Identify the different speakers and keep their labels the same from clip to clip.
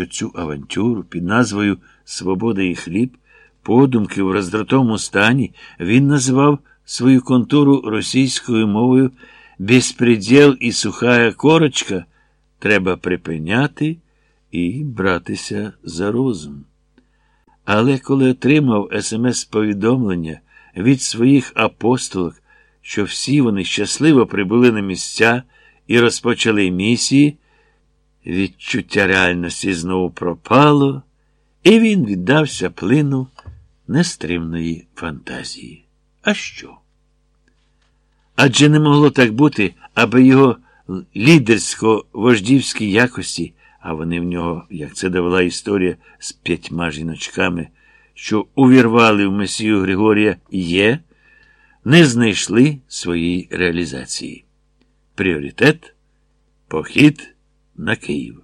Speaker 1: що цю авантюру під назвою Свобода і хліб, подумки в роздратовому стані, він називав свою контуру російською мовою «Безпреділ і сухая корочка треба припиняти і братися за розум. Але коли отримав смс-повідомлення від своїх апостолок, що всі вони щасливо прибули на місця і розпочали місії, відчуття реальності знову пропало, і він віддався плину нестримної фантазії. А що? Адже не могло так бути, аби його лідерсько-вождівські якості, а вони в нього, як це довела історія з п'ятьма жіночками, що увірвали в Месію Григорія є, не знайшли своєї реалізації. Пріоритет похід на Київ.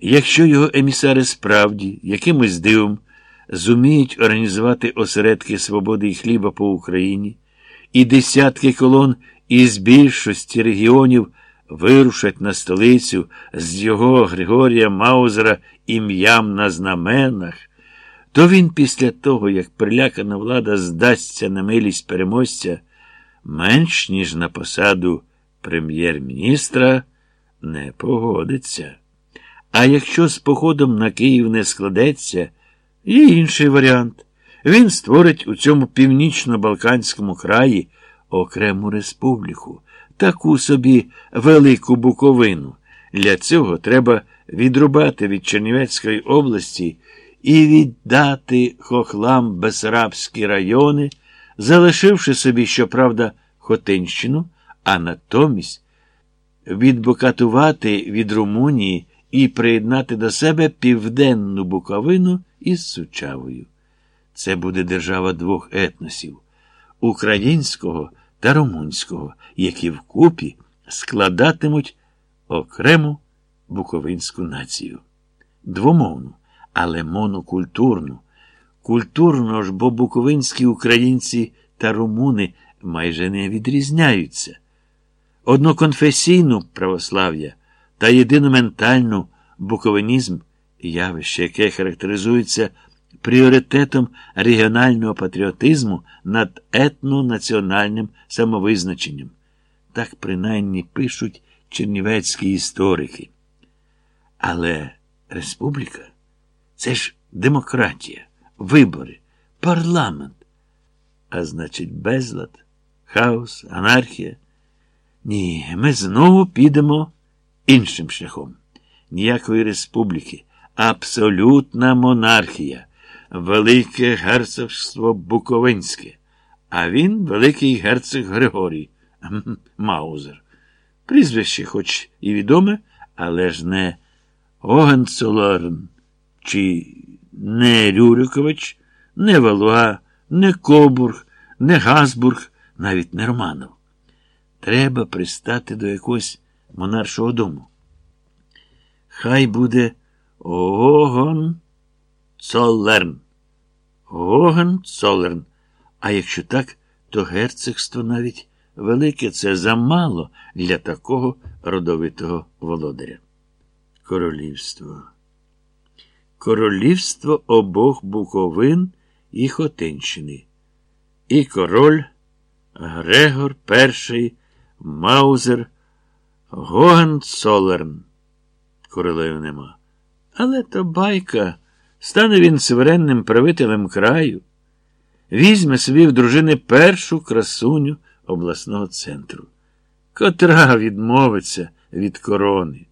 Speaker 1: Якщо його емісари справді якимось дивом зуміють організувати осередки свободи і хліба по Україні, і десятки колон із більшості регіонів вирушать на столицю з його Григорія Маузера ім'ям на знаменах, то він після того, як прилякана влада здасться на милість переможця, менш ніж на посаду прем'єр-міністра, не погодиться. А якщо з походом на Київ не складеться, є інший варіант. Він створить у цьому північно-балканському краї окрему республіку, таку собі велику буковину. Для цього треба відрубати від Чернівецької області і віддати хохлам Бесарабські райони, залишивши собі, щоправда, Хотинщину, а натомість відбукатувати від Румунії і приєднати до себе південну Буковину із Сучавою. Це буде держава двох етносів українського та румунського, які вкупі складатимуть окрему буковинську націю. Двомовну, але монокультурну. Культурно ж, бо буковинські українці та румуни майже не відрізняються. Одноконфесійну православ'я та єдиноментальну буковинізм явище, яке характеризується пріоритетом регіонального патріотизму над етнонаціональним самовизначенням. Так принаймні пишуть чернівецькі історики. Але республіка це ж демократія, вибори, парламент. А значить, безлад, хаос, анархія. Ні, ми знову підемо іншим шляхом. Ніякої республіки, абсолютна монархія, Велике герцогство Буковинське, а він Великий герцог Григорій Маузер. Прізвище, хоч і відоме, але ж не Огенцолорн, чи не Рюрикович, не Валуа, не Кобург, не Газбург, навіть не Романов. Треба пристати до якогось монаршого дому. Хай буде Огон Цолерн. Огон Цолерн. А якщо так, то герцогство навіть велике це замало для такого родовитого володаря. Королівство. Королівство обох Буковин і Хотинщини. І король Грегор І Маузер Гогенцолерн. Королею нема. Але то байка. Стане він суверенним правителем краю, візьме собі в дружини першу красуню обласного центру, котра відмовиться від корони.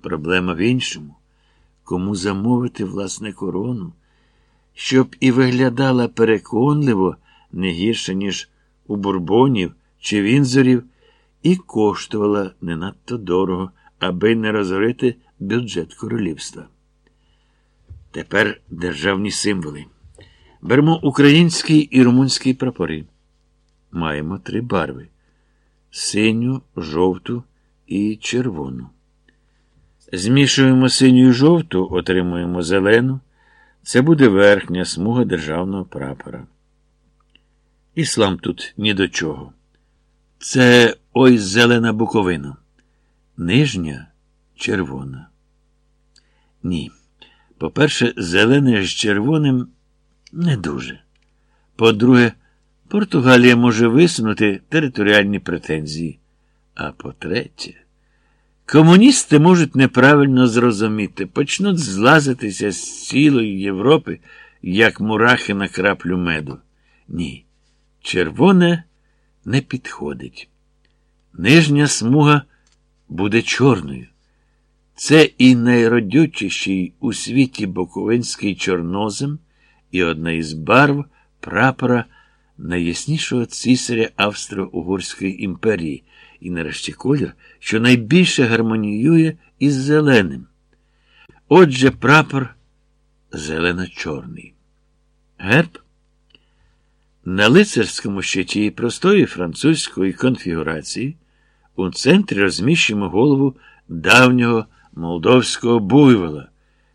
Speaker 1: Проблема в іншому. Кому замовити власне корону, щоб і виглядала переконливо не гірше, ніж у бурбонів чи вінзорів, і коштувала не надто дорого, аби не розорити бюджет королівства. Тепер державні символи. Беремо український і румунський прапори. Маємо три барви: синю, жовту і червону. Змішуємо синю і жовту, отримуємо зелену. Це буде верхня смуга державного прапора. Іслам тут ні до чого. Це ось зелена буковина. Нижня червона. Ні. По-перше, зелене з червоним не дуже. По-друге, Португалія може висунути територіальні претензії. А по-третє, комуністи можуть неправильно зрозуміти, почнуть злазитися з цілої Європи, як мурахи на краплю меду. Ні, червоне не підходить. Нижня смуга буде чорною. Це і найродючіший у світі Буковинський чорнозем, і одна із барв прапора найяснішого цісаря Австро-Угорської імперії, і нарешті колір, що найбільше гармоніює із зеленим. Отже, прапор зелено-чорний. Герб на лицарському щиті простої французької конфігурації у центрі розміщуємо голову давнього молдовського буйвола,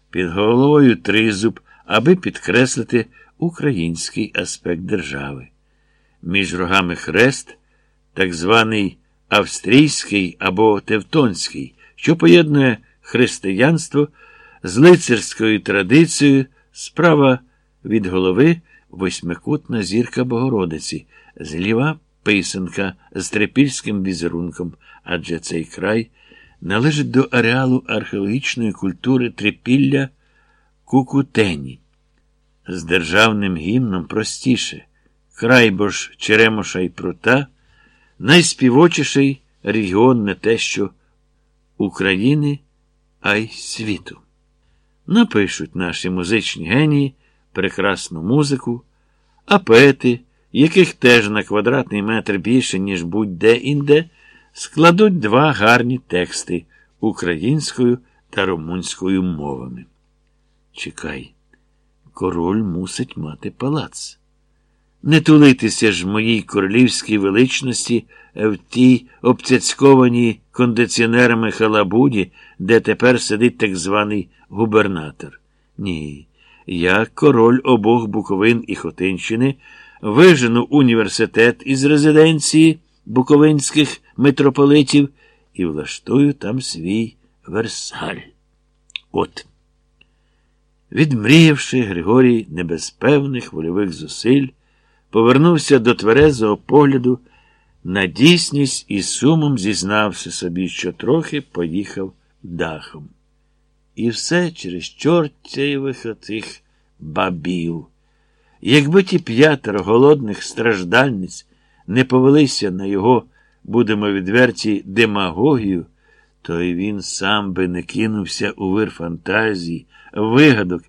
Speaker 1: під головою тризуб, аби підкреслити український аспект держави. Між рогами хрест, так званий австрійський або тевтонський, що поєднує християнство з лицарською традицією справа від голови восьмикутна зірка Богородиці, зліва писанка з трипільським візерунком, адже цей край належить до ареалу археологічної культури трипілля Кукутені. З державним гімном простіше. Край бо ж Черемоша і Прута, найспівочіший регіон не те, що України, а й світу. Напишуть наші музичні генії прекрасну музику, а поети, яких теж на квадратний метр більше, ніж будь-де інде, складуть два гарні тексти українською та румунською мовами. Чекай, король мусить мати палац. Не тулитися ж моїй королівській величності в тій обцяцькованій кондиціонерами халабуді, де тепер сидить так званий губернатор. Ні, я, король обох Буковин і Хотинщини, вижену університет із резиденції буковинських митрополитів і влаштую там свій Версаль. От. Відмріявши, Григорій небезпевних вольових зусиль, повернувся до тверезого погляду, на дійсність і сумом зізнався собі, що трохи поїхав дахом. І все через чортєвих отих бабів. Якби ті п'ятеро голодних страждальниць не повелися на його, будемо відверті, демагогію, то й він сам би не кинувся у вир фантазії, вигадок